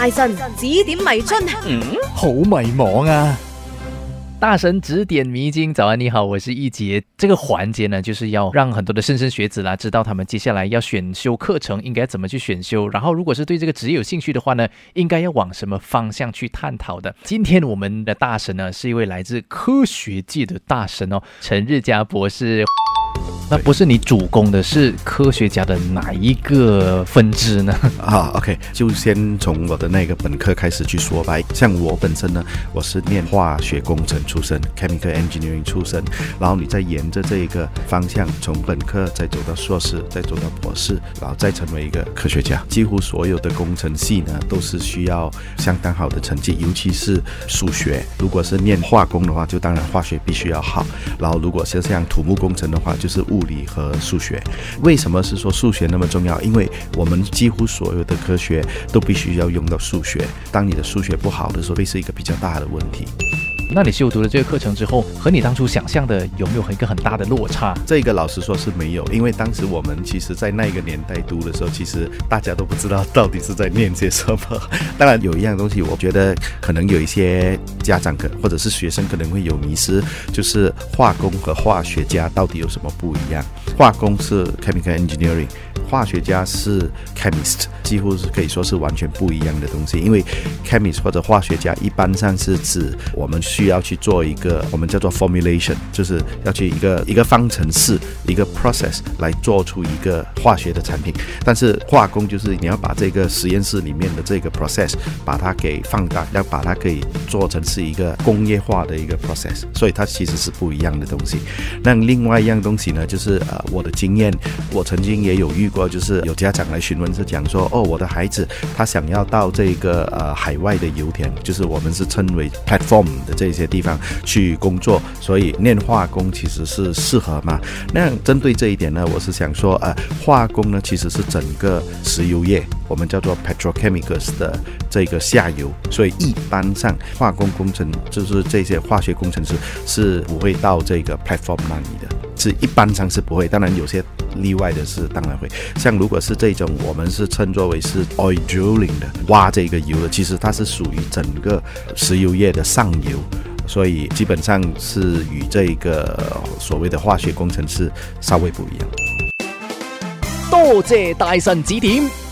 大神指点迷津，嗯，好迷茫啊！大神指点迷津，早安，你好，我是易杰。这个环节呢，就是要让很多的莘莘学子啦，知道他们接下来要选修课程应该怎么去选修。然后，如果是对这个职业有兴趣的话呢，应该要往什么方向去探讨的。今天我们的大神呢，是一位来自科学界的大神哦，陈日佳博士。那不是你主攻的，是科学家的哪一个分支呢？啊，OK，就先从我的那个本科开始去说吧。像我本身呢，我是念化学工程出身，chemical engineering 出身，然后你再沿着这一个方向，从本科再走到硕士，再走到博士，然后再成为一个科学家。几乎所有的工程系呢，都是需要相当好的成绩，尤其是数学。如果是念化工的话，就当然化学必须要好。然后如果是像土木工程的话，就是物。物理和数学，为什么是说数学那么重要？因为我们几乎所有的科学都必须要用到数学。当你的数学不好的时候，会是一个比较大的问题。那你修读了这个课程之后，和你当初想象的有没有一个很大的落差？这个老实说是没有，因为当时我们其实，在那个年代读的时候，其实大家都不知道到底是在念些什么。当然，有一样东西，我觉得可能有一些家长可或者是学生可能会有迷失，就是化工和化学家到底有什么不一样？化工是 chemical engineering。化学家是 chemist，几乎是可以说是完全不一样的东西。因为 chemist 或者化学家一般上是指我们需要去做一个我们叫做 formulation，就是要去一个一个方程式一个 process 来做出一个化学的产品。但是化工就是你要把这个实验室里面的这个 process 把它给放大，要把它可以做成是一个工业化的一个 process，所以它其实是不一样的东西。那另外一样东西呢，就是呃我的经验，我曾经也有遇过。就是有家长来询问，是讲说，哦，我的孩子他想要到这个呃海外的油田，就是我们是称为 platform 的这一些地方去工作，所以念化工其实是适合嘛？那针对这一点呢，我是想说，呃，化工呢其实是整个石油业，我们叫做 petrochemicals 的这个下游，所以一般上化工工程就是这些化学工程师是不会到这个 platform 那里的，是一般上是不会，当然有些。例外的是，当然会像如果是这种，我们是称作为是 oil drilling 的挖这个油的，其实它是属于整个石油业的上游，所以基本上是与这个所谓的化学工程师稍微不一样。多谢大神指点。